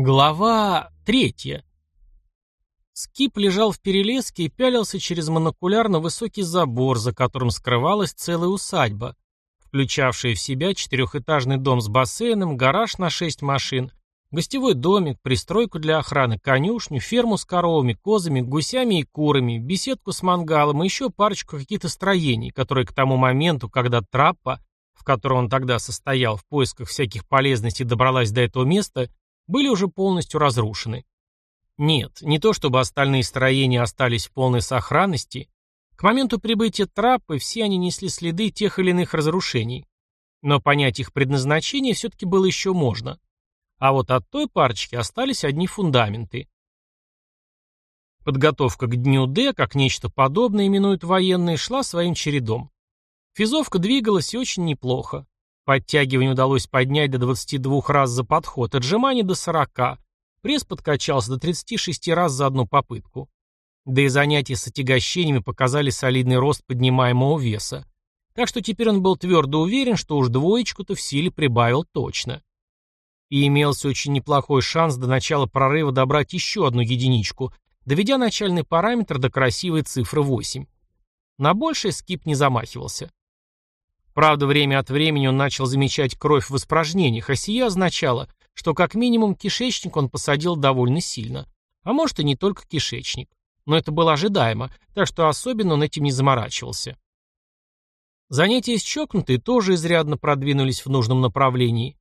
Глава третья. Скип лежал в перелеске и пялился через монокуляр на высокий забор, за которым скрывалась целая усадьба, включавшая в себя четырехэтажный дом с бассейном, гараж на шесть машин, гостевой домик, пристройку для охраны, конюшню, ферму с коровами, козами, гусями и курами, беседку с мангалом и еще парочку каких-то строений, которые к тому моменту, когда траппа, в которой он тогда состоял в поисках всяких полезностей, добралась до этого места, были уже полностью разрушены. Нет, не то чтобы остальные строения остались в полной сохранности. К моменту прибытия траппы все они несли следы тех или иных разрушений. Но понять их предназначение все-таки было еще можно. А вот от той парочки остались одни фундаменты. Подготовка к дню Д, как нечто подобное именуют военные, шла своим чередом. Физовка двигалась и очень неплохо. Подтягивание удалось поднять до 22 раз за подход, отжимание до 40. Пресс подкачался до 36 раз за одну попытку. Да и занятия с отягощениями показали солидный рост поднимаемого веса. Так что теперь он был твердо уверен, что уж двоечку-то в силе прибавил точно. И имелся очень неплохой шанс до начала прорыва добрать еще одну единичку, доведя начальный параметр до красивой цифры 8. На большее скип не замахивался. Правда, время от времени он начал замечать кровь в испражнениях, а сие означало, что как минимум кишечник он посадил довольно сильно. А может и не только кишечник. Но это было ожидаемо, так что особенно он этим не заморачивался. Занятия с чокнутой тоже изрядно продвинулись в нужном направлении.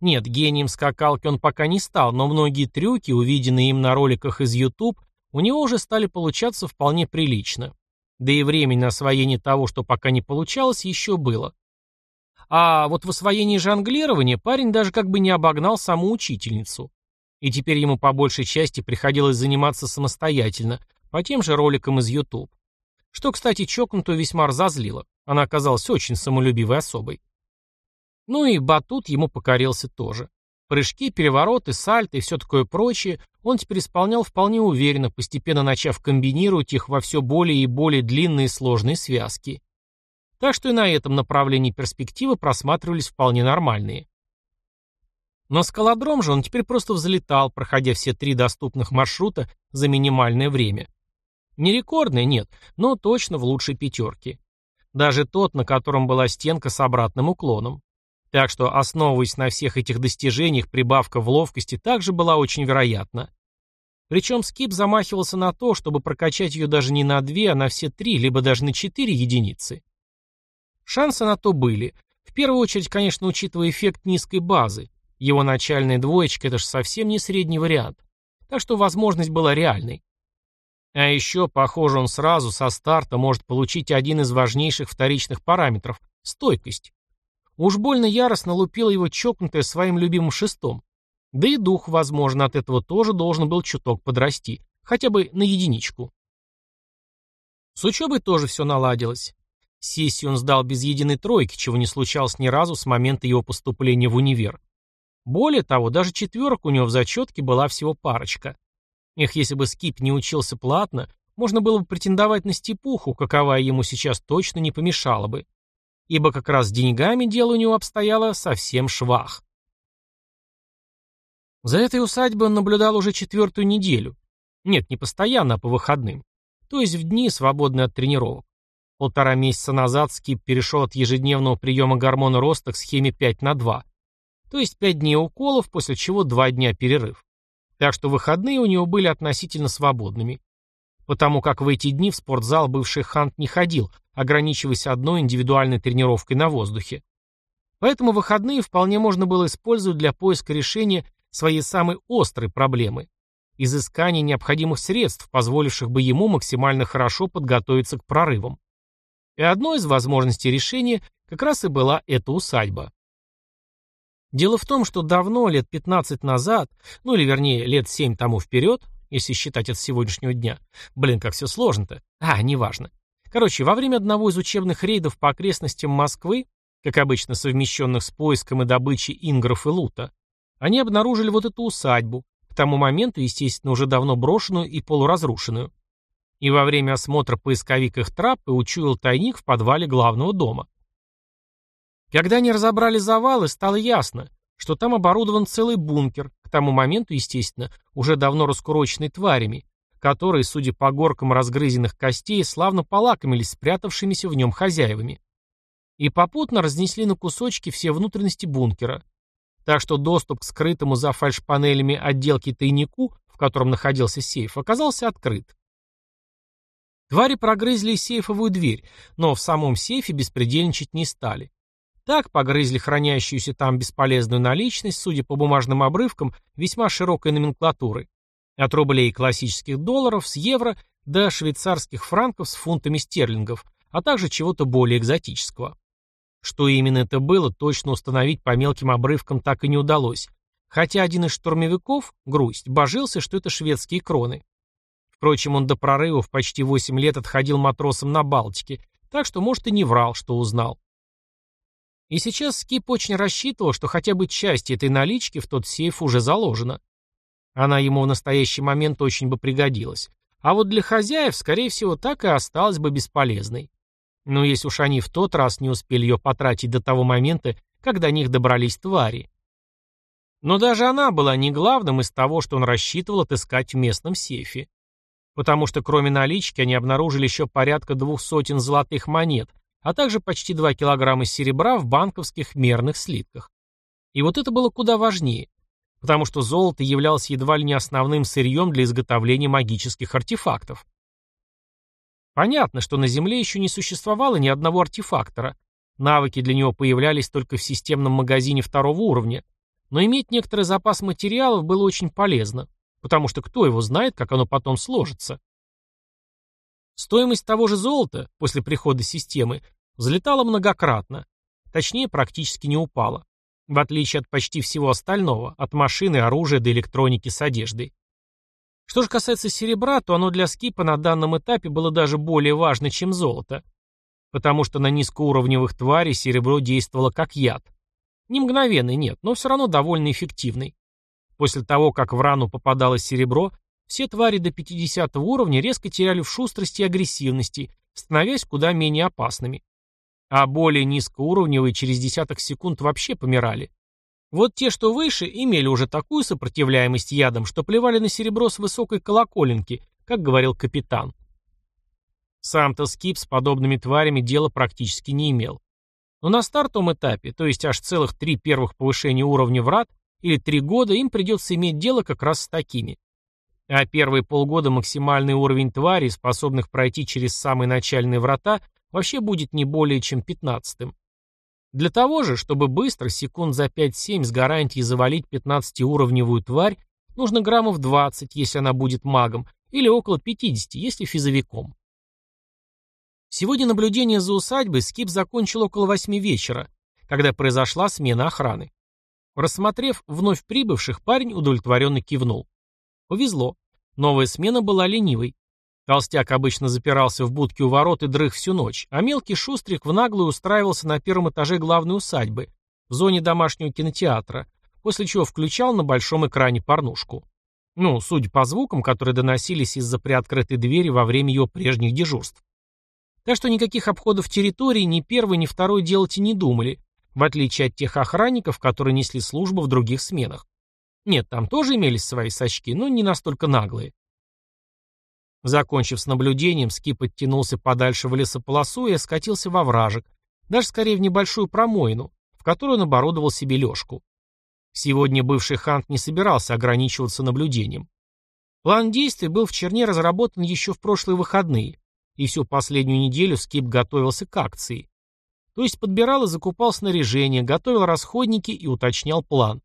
Нет, гением скакалки он пока не стал, но многие трюки, увиденные им на роликах из YouTube, у него уже стали получаться вполне прилично. Да и времени на освоение того, что пока не получалось, еще было. А вот в освоении жонглирования парень даже как бы не обогнал саму учительницу. И теперь ему по большей части приходилось заниматься самостоятельно, по тем же роликам из YouTube. Что, кстати, чокнутую весьма разозлило. Она оказалась очень самолюбивой особой. Ну и батут ему покорился тоже. Прыжки, перевороты, сальто и все такое прочее он теперь исполнял вполне уверенно, постепенно начав комбинировать их во все более и более длинные сложные связки. Так что и на этом направлении перспективы просматривались вполне нормальные. На скалодром же он теперь просто взлетал, проходя все три доступных маршрута за минимальное время. Не рекордное, нет, но точно в лучшей пятерке. Даже тот, на котором была стенка с обратным уклоном. Так что, основываясь на всех этих достижениях, прибавка в ловкости также была очень вероятна. Причем Скип замахивался на то, чтобы прокачать ее даже не на две, а на все три, либо даже на четыре единицы. Шансы на то были. В первую очередь, конечно, учитывая эффект низкой базы. Его начальная двоечка – это же совсем не средний вариант. Так что возможность была реальной. А еще, похоже, он сразу со старта может получить один из важнейших вторичных параметров – стойкость. Уж больно яростно лупила его чокнутая своим любимым шестом. Да и дух, возможно, от этого тоже должен был чуток подрасти, хотя бы на единичку. С учебой тоже все наладилось. Сессию он сдал без единой тройки, чего не случалось ни разу с момента его поступления в универ. Более того, даже четверок у него в зачетке была всего парочка. Эх, если бы Скип не учился платно, можно было бы претендовать на степуху, каковая ему сейчас точно не помешала бы ибо как раз с деньгами дело у него обстояло совсем швах. За этой усадьбой он наблюдал уже четвертую неделю. Нет, не постоянно, а по выходным. То есть в дни, свободные от тренировок. Полтора месяца назад Скип перешел от ежедневного приема гормона роста к схеме 5 на 2. То есть 5 дней уколов, после чего 2 дня перерыв. Так что выходные у него были относительно свободными. Потому как в эти дни в спортзал бывший Хант не ходил, ограничиваясь одной индивидуальной тренировкой на воздухе. Поэтому выходные вполне можно было использовать для поиска решения своей самой острой проблемы – изыскания необходимых средств, позволивших бы ему максимально хорошо подготовиться к прорывам. И одной из возможностей решения как раз и была эта усадьба. Дело в том, что давно, лет 15 назад, ну или вернее лет 7 тому вперед, если считать от сегодняшнего дня, блин, как все сложно-то, а, неважно, Короче, во время одного из учебных рейдов по окрестностям Москвы, как обычно совмещенных с поиском и добычей ингров и лута, они обнаружили вот эту усадьбу, к тому моменту, естественно, уже давно брошенную и полуразрушенную. И во время осмотра поисковик их траппы учуял тайник в подвале главного дома. Когда они разобрали завалы, стало ясно, что там оборудован целый бункер, тому моменту, естественно, уже давно раскуроченной тварями, которые, судя по горкам разгрызенных костей, славно полакомились спрятавшимися в нем хозяевами. И попутно разнесли на кусочки все внутренности бункера. Так что доступ к скрытому за фальшпанелями отделке тайнику, в котором находился сейф, оказался открыт. Твари прогрызли сейфовую дверь, но в самом сейфе беспредельничать не стали. Так погрызли хранящуюся там бесполезную наличность, судя по бумажным обрывкам, весьма широкой номенклатуры. От рублей классических долларов с евро до швейцарских франков с фунтами стерлингов, а также чего-то более экзотического. Что именно это было, точно установить по мелким обрывкам так и не удалось, хотя один из штурмовиков, Грусть, божился, что это шведские кроны. Впрочем, он до прорывов почти 8 лет отходил матросом на Балтике, так что, может, и не врал, что узнал. И сейчас Скип очень рассчитывал, что хотя бы часть этой налички в тот сейф уже заложена. Она ему в настоящий момент очень бы пригодилась. А вот для хозяев, скорее всего, так и осталась бы бесполезной. Но если уж они в тот раз не успели ее потратить до того момента, когда до них добрались твари. Но даже она была не главным из того, что он рассчитывал отыскать в местном сейфе потому что кроме налички они обнаружили еще порядка двух сотен золотых монет, а также почти 2 килограмма серебра в банковских мерных слитках. И вот это было куда важнее, потому что золото являлось едва ли не основным сырьем для изготовления магических артефактов. Понятно, что на Земле еще не существовало ни одного артефактора, навыки для него появлялись только в системном магазине второго уровня, но иметь некоторый запас материалов было очень полезно, потому что кто его знает, как оно потом сложится. Стоимость того же золота после прихода системы взлетала многократно, точнее практически не упала, в отличие от почти всего остального, от машины, оружия до электроники с одеждой. Что же касается серебра, то оно для скипа на данном этапе было даже более важно, чем золото, потому что на низкоуровневых тварей серебро действовало как яд. Не мгновенный, нет, но все равно довольно эффективный. После того, как в рану попадалось серебро, все твари до 50 уровня резко теряли в шустрости и агрессивности, становясь куда менее опасными. А более низкоуровневые через десяток секунд вообще помирали. Вот те, что выше, имели уже такую сопротивляемость ядам, что плевали на серебро с высокой колоколенки, как говорил капитан. Сам-то Скип с подобными тварями дела практически не имел. Но на стартовом этапе, то есть аж целых три первых повышения уровня врат, или три года им придется иметь дело как раз с такими. А первые полгода максимальный уровень тварей, способных пройти через самые начальные врата, вообще будет не более чем пятнадцатым. Для того же, чтобы быстро, секунд за 5-7 с гарантией завалить 15-уровневую тварь, нужно граммов 20, если она будет магом, или около 50, если физовиком. Сегодня наблюдение за усадьбой Скип закончил около 8 вечера, когда произошла смена охраны. Рассмотрев вновь прибывших, парень удовлетворенно кивнул. Повезло. Новая смена была ленивой. Толстяк обычно запирался в будке у ворот и дрых всю ночь, а мелкий шустрик в наглую устраивался на первом этаже главной усадьбы, в зоне домашнего кинотеатра, после чего включал на большом экране порнушку. Ну, судя по звукам, которые доносились из-за приоткрытой двери во время его прежних дежурств. Так что никаких обходов территории ни первый, ни второй делать и не думали, в отличие от тех охранников, которые несли службу в других сменах. Нет, там тоже имелись свои сачки, но не настолько наглые. Закончив с наблюдением, Скип подтянулся подальше в лесополосу и скатился во вражек, даже скорее в небольшую промоину, в которую он оборудовал себе лёжку. Сегодня бывший Хант не собирался ограничиваться наблюдением. План действий был в черне разработан еще в прошлые выходные, и всю последнюю неделю Скип готовился к акции. То есть подбирал и закупал снаряжение, готовил расходники и уточнял план.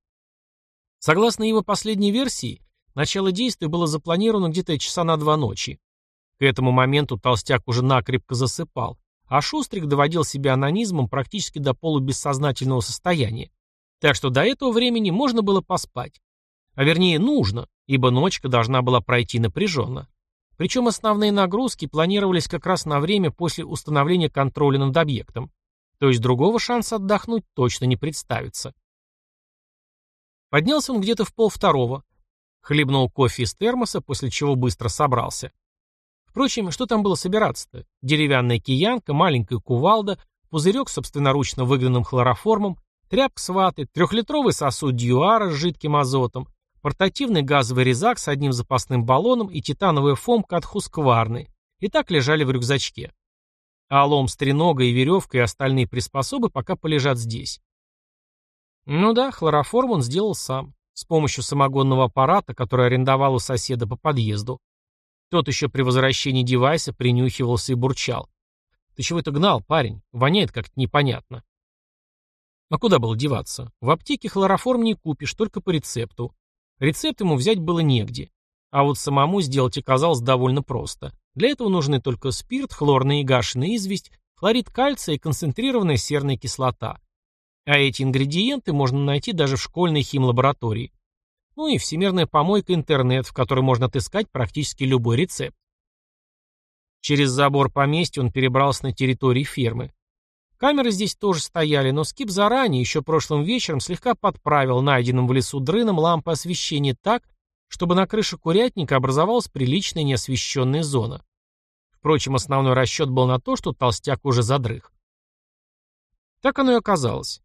Согласно его последней версии, начало действия было запланировано где-то часа на два ночи. К этому моменту толстяк уже накрепко засыпал, а Шустрик доводил себя анонизмом практически до полубессознательного состояния. Так что до этого времени можно было поспать. А вернее, нужно, ибо ночка должна была пройти напряженно. Причем основные нагрузки планировались как раз на время после установления контроля над объектом. То есть другого шанса отдохнуть точно не представится. Поднялся он где-то в полвторого, хлебнул кофе из термоса, после чего быстро собрался. Впрочем, что там было собираться-то? Деревянная киянка, маленькая кувалда, пузырек собственноручно выгнанным хлороформом, тряпка с ватой, трехлитровый сосуд дьюара с жидким азотом, портативный газовый резак с одним запасным баллоном и титановая фомка от Хускварны и так лежали в рюкзачке. А лом с треногой и веревкой и остальные приспособы пока полежат здесь. Ну да, хлороформ он сделал сам, с помощью самогонного аппарата, который арендовал у соседа по подъезду. Тот еще при возвращении девайса принюхивался и бурчал. «Ты чего это гнал, парень? Воняет как-то непонятно». А куда было деваться? В аптеке хлороформ не купишь, только по рецепту. Рецепт ему взять было негде. А вот самому сделать оказалось довольно просто. Для этого нужны только спирт, хлорная и гашеная известь, хлорид кальция и концентрированная серная кислота. А эти ингредиенты можно найти даже в школьной химлаборатории. Ну и всемирная помойка интернет, в которой можно отыскать практически любой рецепт. Через забор поместья он перебрался на территории фермы. Камеры здесь тоже стояли, но Скип заранее, еще прошлым вечером, слегка подправил найденным в лесу дрыном лампы освещения так, чтобы на крыше курятника образовалась приличная неосвещенная зона. Впрочем, основной расчет был на то, что толстяк уже задрых. Так оно и оказалось.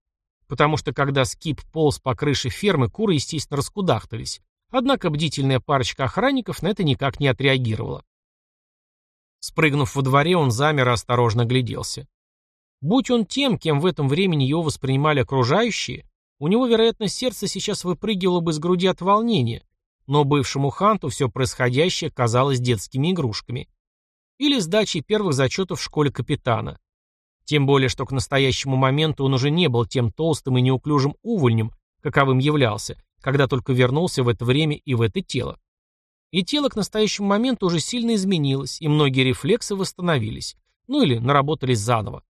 Потому что когда Скип полз по крыше фермы, куры, естественно, раскудахтались. Однако бдительная парочка охранников на это никак не отреагировала. Спрыгнув во дворе, он замер и осторожно гляделся. Будь он тем, кем в этом времени его воспринимали окружающие, у него, вероятно, сердце сейчас выпрыгивало бы из груди от волнения, но бывшему Ханту все происходящее казалось детскими игрушками. Или сдачей первых зачетов в школе капитана. Тем более, что к настоящему моменту он уже не был тем толстым и неуклюжим увольнем, каковым являлся, когда только вернулся в это время и в это тело. И тело к настоящему моменту уже сильно изменилось, и многие рефлексы восстановились, ну или наработались заново.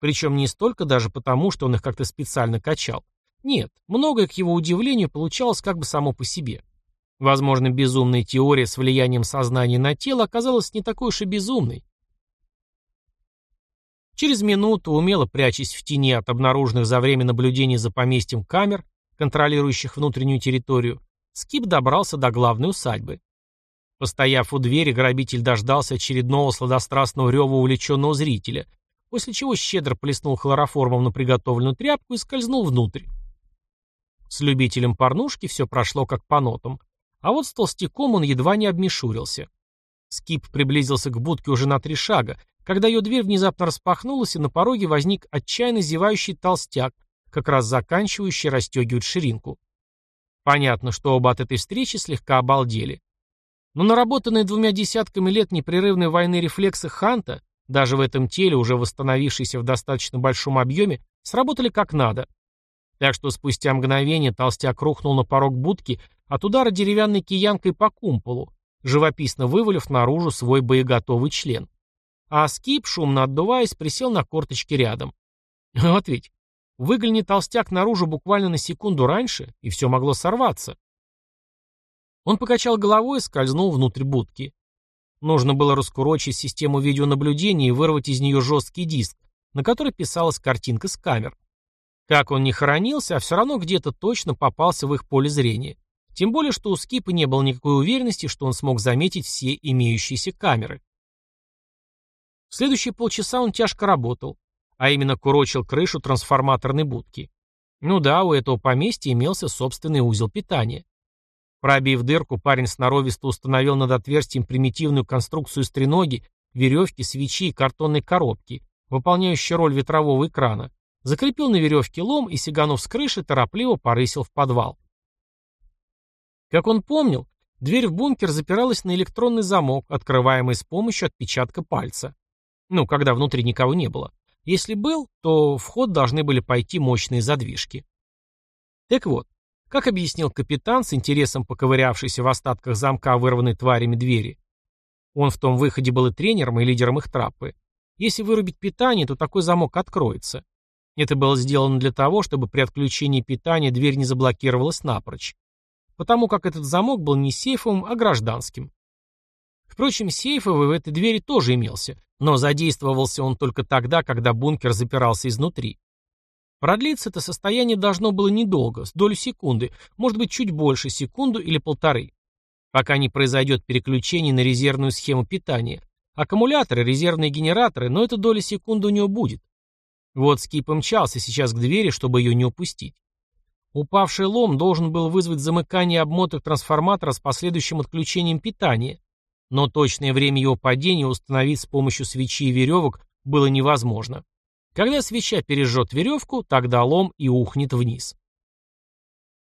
Причем не столько даже потому, что он их как-то специально качал. Нет, многое, к его удивлению, получалось как бы само по себе. Возможно, безумная теория с влиянием сознания на тело оказалась не такой уж и безумной. Через минуту, умело прячась в тени от обнаруженных за время наблюдений за поместьем камер, контролирующих внутреннюю территорию, Скип добрался до главной усадьбы. Постояв у двери, грабитель дождался очередного сладострастного рева увлеченного зрителя – после чего щедро плеснул хлороформом на приготовленную тряпку и скользнул внутрь. С любителем порнушки все прошло как по нотам, а вот с толстяком он едва не обмешурился. Скип приблизился к будке уже на три шага, когда ее дверь внезапно распахнулась, и на пороге возник отчаянно зевающий толстяк, как раз заканчивающий расстегивать ширинку. Понятно, что оба от этой встречи слегка обалдели. Но наработанные двумя десятками лет непрерывной войны рефлексы Ханта даже в этом теле, уже восстановившиеся в достаточно большом объеме, сработали как надо. Так что спустя мгновение толстяк рухнул на порог будки от удара деревянной киянкой по кумполу, живописно вывалив наружу свой боеготовый член. А скип, шумно отдуваясь, присел на корточки рядом. Вот ведь, выглянет толстяк наружу буквально на секунду раньше, и все могло сорваться. Он покачал головой и скользнул внутрь будки. Нужно было раскурочить систему видеонаблюдения и вырвать из нее жесткий диск, на который писалась картинка с камер. Как он не хоронился, а все равно где-то точно попался в их поле зрения. Тем более, что у Скипа не было никакой уверенности, что он смог заметить все имеющиеся камеры. Следующие полчаса он тяжко работал, а именно курочил крышу трансформаторной будки. Ну да, у этого поместья имелся собственный узел питания. Пробив дырку, парень сноровисто установил над отверстием примитивную конструкцию из треноги, веревки, свечи и картонной коробки, выполняющей роль ветрового экрана, закрепил на веревке лом и, сиганув с крыши, торопливо порысил в подвал. Как он помнил, дверь в бункер запиралась на электронный замок, открываемый с помощью отпечатка пальца. Ну, когда внутри никого не было. Если был, то в ход должны были пойти мощные задвижки. Так вот, как объяснил капитан, с интересом поковырявшийся в остатках замка вырванной тварями двери, он в том выходе был и тренером, и лидером их траппы. Если вырубить питание, то такой замок откроется. Это было сделано для того, чтобы при отключении питания дверь не заблокировалась напрочь. Потому как этот замок был не сейфовым, а гражданским. Впрочем, сейфовый в этой двери тоже имелся, но задействовался он только тогда, когда бункер запирался изнутри. Продлиться это состояние должно было недолго, с долю секунды, может быть чуть больше, секунду или полторы. Пока не произойдет переключение на резервную схему питания. Аккумуляторы, резервные генераторы, но эта доля секунды у него будет. Вот Скип мчался сейчас к двери, чтобы ее не упустить. Упавший лом должен был вызвать замыкание обмоток трансформатора с последующим отключением питания, но точное время его падения установить с помощью свечи и веревок было невозможно. Когда свеча пережжет веревку, тогда лом и ухнет вниз.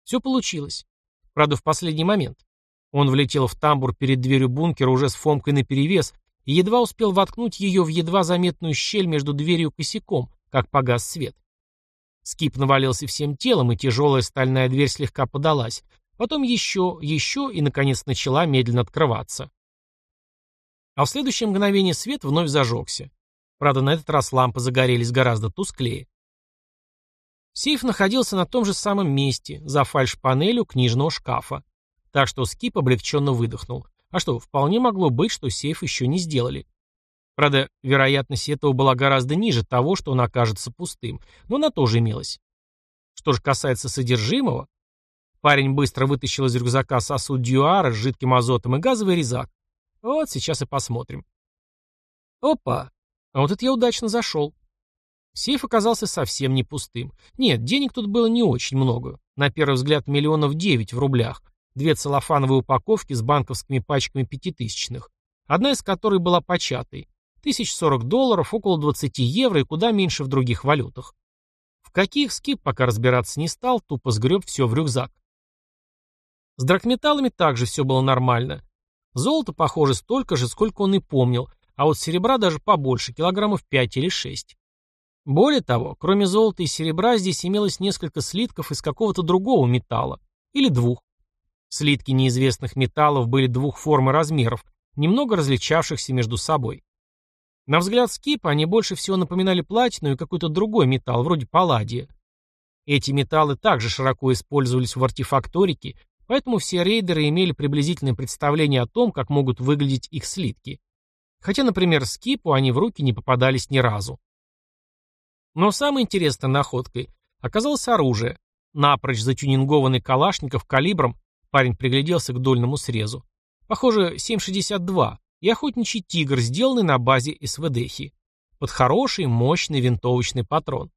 Все получилось. Правда, в последний момент. Он влетел в тамбур перед дверью бункера уже с Фомкой наперевес и едва успел воткнуть ее в едва заметную щель между дверью и косяком, как погас свет. Скип навалился всем телом, и тяжелая стальная дверь слегка подалась. Потом еще, еще, и, наконец, начала медленно открываться. А в следующее мгновение свет вновь зажегся. Правда, на этот раз лампы загорелись гораздо тусклее. Сейф находился на том же самом месте, за фальш-панелью книжного шкафа. Так что Скип облегченно выдохнул. А что, вполне могло быть, что сейф еще не сделали. Правда, вероятность этого была гораздо ниже того, что он окажется пустым, но она тоже имелась. Что же касается содержимого, парень быстро вытащил из рюкзака сосуд дюара с жидким азотом и газовый резак. Вот сейчас и посмотрим. Опа! А вот это я удачно зашел. Сейф оказался совсем не пустым. Нет, денег тут было не очень много. На первый взгляд миллионов девять в рублях. Две целлофановые упаковки с банковскими пачками пятитысячных. Одна из которых была початой. Тысяч сорок долларов, около 20 евро и куда меньше в других валютах. В каких скип пока разбираться не стал, тупо сгреб все в рюкзак. С драгметаллами также все было нормально. Золото, похоже, столько же, сколько он и помнил, а вот серебра даже побольше, килограммов 5 или 6. Более того, кроме золота и серебра здесь имелось несколько слитков из какого-то другого металла, или двух. Слитки неизвестных металлов были двух форм и размеров, немного различавшихся между собой. На взгляд Скипа они больше всего напоминали платину и какой-то другой металл, вроде палладия. Эти металлы также широко использовались в артефакторике, поэтому все рейдеры имели приблизительное представление о том, как могут выглядеть их слитки. Хотя, например, Скипу они в руки не попадались ни разу. Но самой интересной находкой оказалось оружие. Напрочь затюнингованный калашников калибром, парень пригляделся к дольному срезу. Похоже, 7,62, и охотничий тигр, сделанный на базе СВДхи. Под хороший, мощный винтовочный патрон.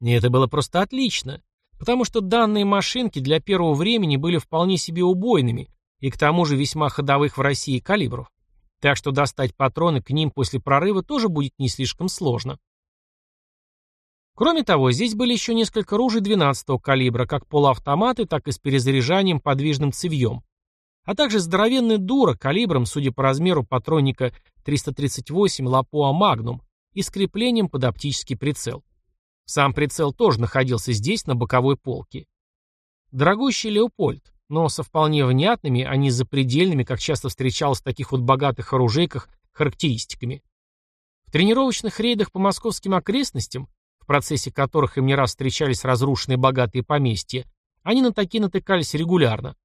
И это было просто отлично, потому что данные машинки для первого времени были вполне себе убойными и к тому же весьма ходовых в России калибров. Так что достать патроны к ним после прорыва тоже будет не слишком сложно. Кроме того, здесь были еще несколько ружей 12-го калибра, как полуавтоматы, так и с перезаряжанием подвижным цевьем. А также здоровенный дура калибром, судя по размеру патронника 338 Лапуа Магнум и креплением под оптический прицел. Сам прицел тоже находился здесь, на боковой полке. Дорогущий Леопольд, но со вполне внятными, а не запредельными, как часто встречалось в таких вот богатых оружейках, характеристиками. В тренировочных рейдах по московским окрестностям в процессе которых им не раз встречались разрушенные богатые поместья, они на такие натыкались регулярно.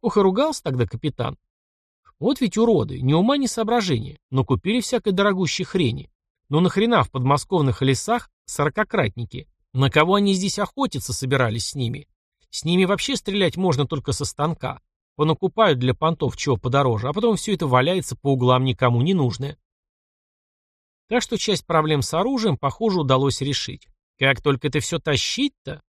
Ох ругался тогда капитан. Вот ведь уроды, ни ума, ни соображения, но купили всякой дорогущей хрени. Но ну нахрена в подмосковных лесах сорокократники? На кого они здесь охотиться собирались с ними? С ними вообще стрелять можно только со станка. Понакупают для понтов чего подороже, а потом все это валяется по углам никому не нужное. Так что часть проблем с оружием, похоже, удалось решить. Как только это все тащить-то?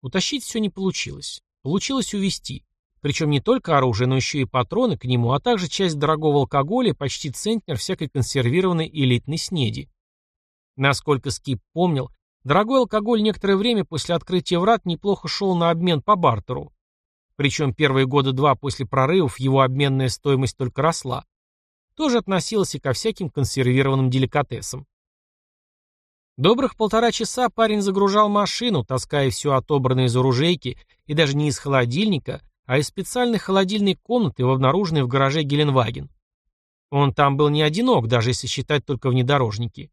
Утащить все не получилось. Получилось увести. Причем не только оружие, но еще и патроны к нему, а также часть дорогого алкоголя почти центнер всякой консервированной элитной снеди. Насколько Скип помнил, дорогой алкоголь некоторое время после открытия врат неплохо шел на обмен по бартеру. Причем первые года два после прорывов его обменная стоимость только росла тоже относился ко всяким консервированным деликатесам. Добрых полтора часа парень загружал машину, таская все отобранное из оружейки, и даже не из холодильника, а из специальной холодильной комнаты, обнаруженной в гараже Геленваген. Он там был не одинок, даже если считать только внедорожники.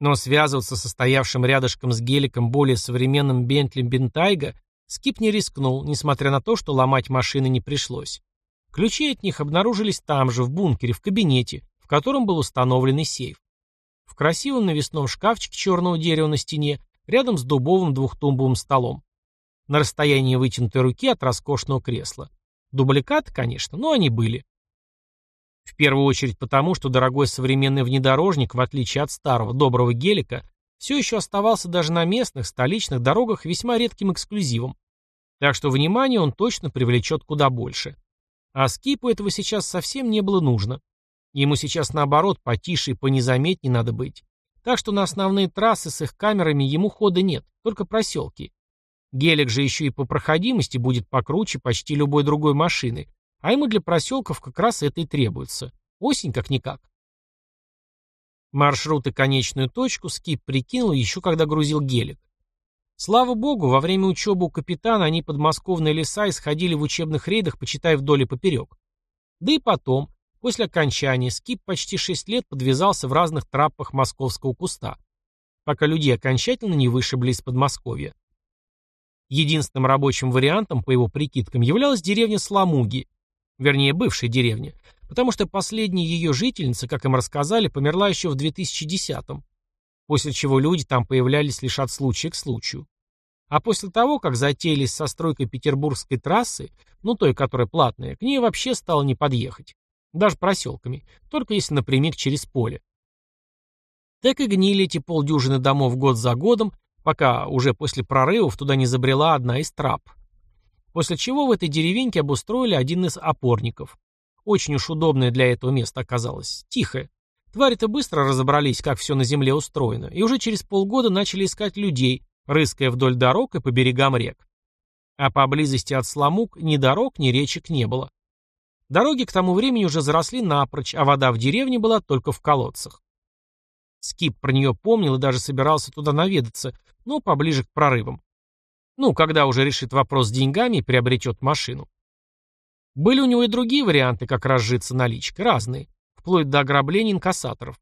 Но связываться со стоявшим рядышком с геликом более современным Бентли Бентайга Скип не рискнул, несмотря на то, что ломать машины не пришлось. Ключи от них обнаружились там же, в бункере, в кабинете, в котором был установлен сейф. В красивом навесном шкафчике черного дерева на стене, рядом с дубовым двухтумбовым столом. На расстоянии вытянутой руки от роскошного кресла. Дубликаты, конечно, но они были. В первую очередь потому, что дорогой современный внедорожник, в отличие от старого, доброго гелика, все еще оставался даже на местных, столичных дорогах весьма редким эксклюзивом. Так что внимание он точно привлечет куда больше. А Скипу этого сейчас совсем не было нужно. Ему сейчас, наоборот, потише и понезаметнее надо быть. Так что на основные трассы с их камерами ему хода нет, только проселки. Гелик же еще и по проходимости будет покруче почти любой другой машины, а ему для проселков как раз это и требуется. Осень как-никак. Маршрут и конечную точку Скип прикинул еще когда грузил гелик. Слава богу, во время учебы у капитана они подмосковные леса исходили в учебных рейдах, почитая вдоль и поперек. Да и потом, после окончания, Скип почти шесть лет подвязался в разных траппах московского куста, пока людей окончательно не вышибли из Подмосковья. Единственным рабочим вариантом, по его прикидкам, являлась деревня Сламуги, вернее, бывшая деревня, потому что последняя ее жительница, как им рассказали, померла еще в 2010-м после чего люди там появлялись лишь от случая к случаю. А после того, как затеялись со стройкой Петербургской трассы, ну той, которая платная, к ней вообще стало не подъехать. Даже проселками, только если напрямик через поле. Так и гнили эти полдюжины домов год за годом, пока уже после прорывов туда не забрела одна из трап. После чего в этой деревеньке обустроили один из опорников. Очень уж удобное для этого место оказалось. Тихое. Твари-то быстро разобрались, как все на земле устроено, и уже через полгода начали искать людей, рыская вдоль дорог и по берегам рек. А поблизости от Сламук ни дорог, ни речек не было. Дороги к тому времени уже заросли напрочь, а вода в деревне была только в колодцах. Скип про нее помнил и даже собирался туда наведаться, но поближе к прорывам. Ну, когда уже решит вопрос с деньгами и приобретет машину. Были у него и другие варианты, как разжиться наличкой, разные вплоть до ограблений инкассаторов.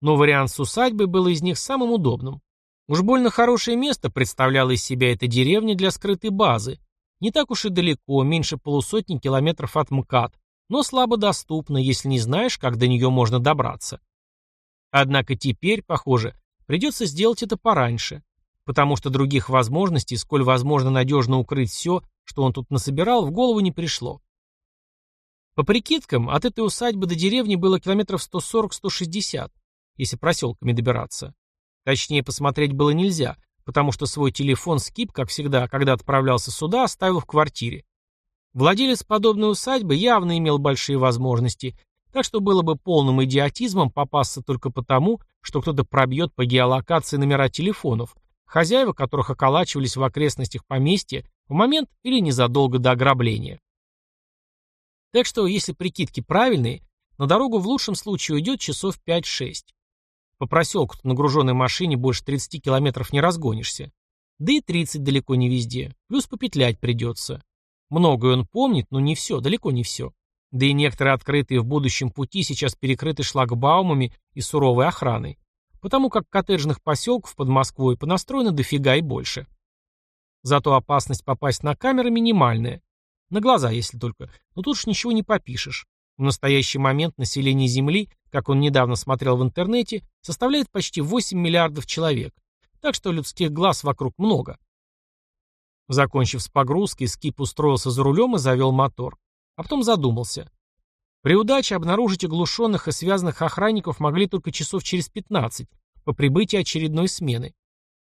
Но вариант с усадьбой был из них самым удобным. Уж больно хорошее место представляла из себя эта деревня для скрытой базы. Не так уж и далеко, меньше полусотни километров от МКАД, но слабо доступна, если не знаешь, как до нее можно добраться. Однако теперь, похоже, придется сделать это пораньше, потому что других возможностей, сколь возможно надежно укрыть все, что он тут насобирал, в голову не пришло. По прикидкам, от этой усадьбы до деревни было километров 140-160, если проселками добираться. Точнее, посмотреть было нельзя, потому что свой телефон Скип, как всегда, когда отправлялся сюда, оставил в квартире. Владелец подобной усадьбы явно имел большие возможности, так что было бы полным идиотизмом попасться только потому, что кто-то пробьет по геолокации номера телефонов, хозяева которых околачивались в окрестностях поместья в момент или незадолго до ограбления. Так что, если прикидки правильные, на дорогу в лучшем случае уйдет часов 5-6. По проселку на груженной машине больше 30 километров не разгонишься. Да и 30 далеко не везде. Плюс попетлять придется. Многое он помнит, но не все, далеко не все. Да и некоторые открытые в будущем пути сейчас перекрыты шлагбаумами и суровой охраной. Потому как коттеджных поселков под Москвой понастроено дофига и больше. Зато опасность попасть на камеры минимальная. На глаза, если только. Но тут уж ничего не попишешь. В настоящий момент население Земли, как он недавно смотрел в интернете, составляет почти 8 миллиардов человек. Так что людских глаз вокруг много. Закончив с погрузкой, Скип устроился за рулем и завел мотор. А потом задумался. При удаче обнаружить оглушенных и связанных охранников могли только часов через 15, по прибытии очередной смены.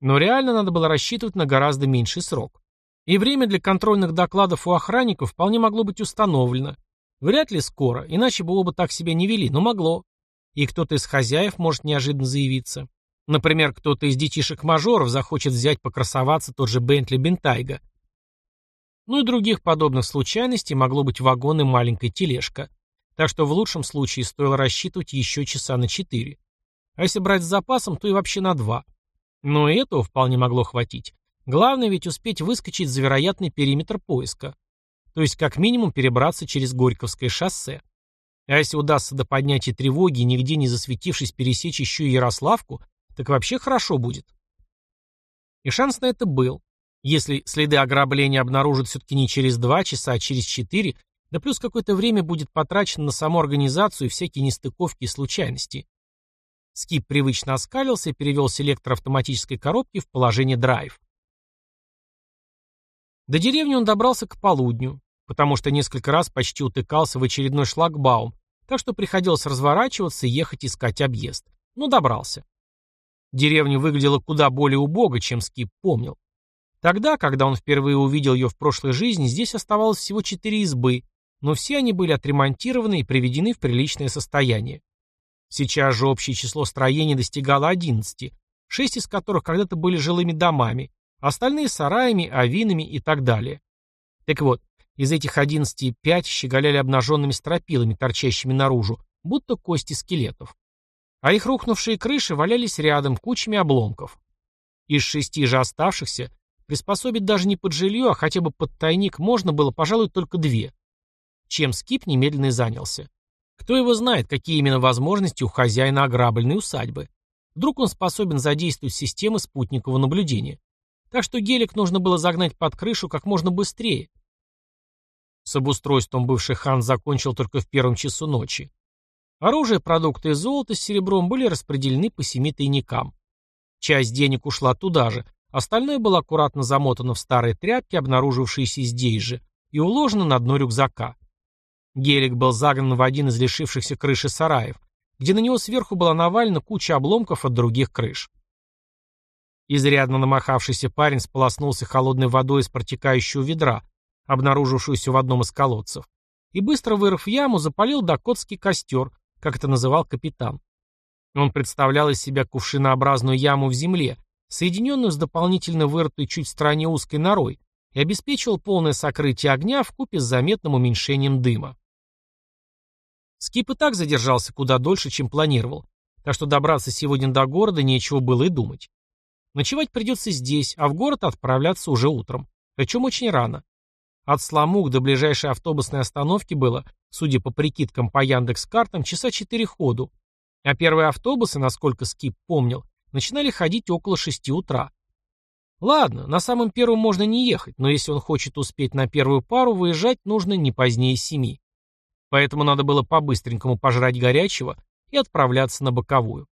Но реально надо было рассчитывать на гораздо меньший срок. И время для контрольных докладов у охранников вполне могло быть установлено. Вряд ли скоро, иначе бы оба так себя не вели, но могло. И кто-то из хозяев может неожиданно заявиться. Например, кто-то из детишек-мажоров захочет взять покрасоваться тот же Бентли Бентайга. Ну и других подобных случайностей могло быть вагон и маленькая тележка. Так что в лучшем случае стоило рассчитывать еще часа на четыре. А если брать с запасом, то и вообще на два. Но этого вполне могло хватить. Главное ведь успеть выскочить за вероятный периметр поиска. То есть как минимум перебраться через Горьковское шоссе. А если удастся до поднятия тревоги, нигде не засветившись пересечь еще и Ярославку, так вообще хорошо будет. И шанс на это был. Если следы ограбления обнаружат все-таки не через два часа, а через четыре, да плюс какое-то время будет потрачено на саму организацию и всякие нестыковки и случайности. Скип привычно оскалился и перевел селектор автоматической коробки в положение драйв. До деревни он добрался к полудню, потому что несколько раз почти утыкался в очередной шлагбаум, так что приходилось разворачиваться и ехать искать объезд. Но добрался. Деревня выглядела куда более убого, чем Скип помнил. Тогда, когда он впервые увидел ее в прошлой жизни, здесь оставалось всего четыре избы, но все они были отремонтированы и приведены в приличное состояние. Сейчас же общее число строений достигало 11, шесть из которых когда-то были жилыми домами, остальные сараями, авинами и так далее. Так вот, из этих 11 пять щеголяли обнаженными стропилами, торчащими наружу, будто кости скелетов. А их рухнувшие крыши валялись рядом кучами обломков. Из шести же оставшихся приспособить даже не под жилье, а хотя бы под тайник можно было, пожалуй, только две. Чем Скип немедленно и занялся. Кто его знает, какие именно возможности у хозяина ограбленной усадьбы. Вдруг он способен задействовать системы спутникового наблюдения. Так что гелик нужно было загнать под крышу как можно быстрее. С обустройством бывший хан закончил только в первом часу ночи. Оружие, продукты и золото с серебром были распределены по семи тайникам. Часть денег ушла туда же, остальное было аккуратно замотано в старые тряпки, обнаружившиеся здесь же, и уложено на дно рюкзака. Гелик был загнан в один из лишившихся крыши сараев, где на него сверху была навалена куча обломков от других крыш. Изрядно намахавшийся парень сполоснулся холодной водой из протекающего ведра, обнаружившуюся в одном из колодцев, и быстро вырыв яму, запалил докотский костер, как это называл капитан. Он представлял из себя кувшинообразную яму в земле, соединенную с дополнительно вырытой чуть в стороне узкой норой, и обеспечивал полное сокрытие огня в купе с заметным уменьшением дыма. Скип и так задержался куда дольше, чем планировал, так что добраться сегодня до города нечего было и думать. Ночевать придется здесь, а в город отправляться уже утром, причем очень рано. От Сламук до ближайшей автобусной остановки было, судя по прикидкам по Яндекс-картам, часа четыре ходу, а первые автобусы, насколько Скип помнил, начинали ходить около шести утра. Ладно, на самом первом можно не ехать, но если он хочет успеть на первую пару, выезжать нужно не позднее семи. Поэтому надо было по-быстренькому пожрать горячего и отправляться на боковую.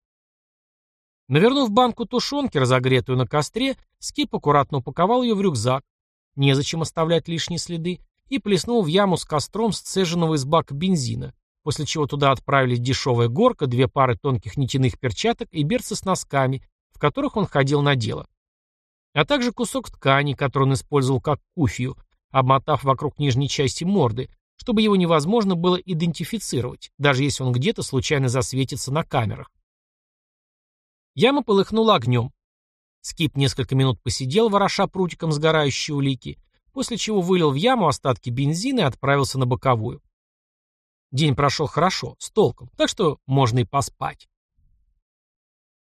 Навернув банку тушенки, разогретую на костре, Скип аккуратно упаковал ее в рюкзак, незачем оставлять лишние следы, и плеснул в яму с костром сцеженного из бака бензина, после чего туда отправились дешевая горка, две пары тонких нитяных перчаток и берцы с носками, в которых он ходил на дело. А также кусок ткани, который он использовал как куфию, обмотав вокруг нижней части морды, чтобы его невозможно было идентифицировать, даже если он где-то случайно засветится на камерах. Яма полыхнула огнем. Скип несколько минут посидел, вороша прутиком сгорающие улики, после чего вылил в яму остатки бензина и отправился на боковую. День прошел хорошо, с толком, так что можно и поспать.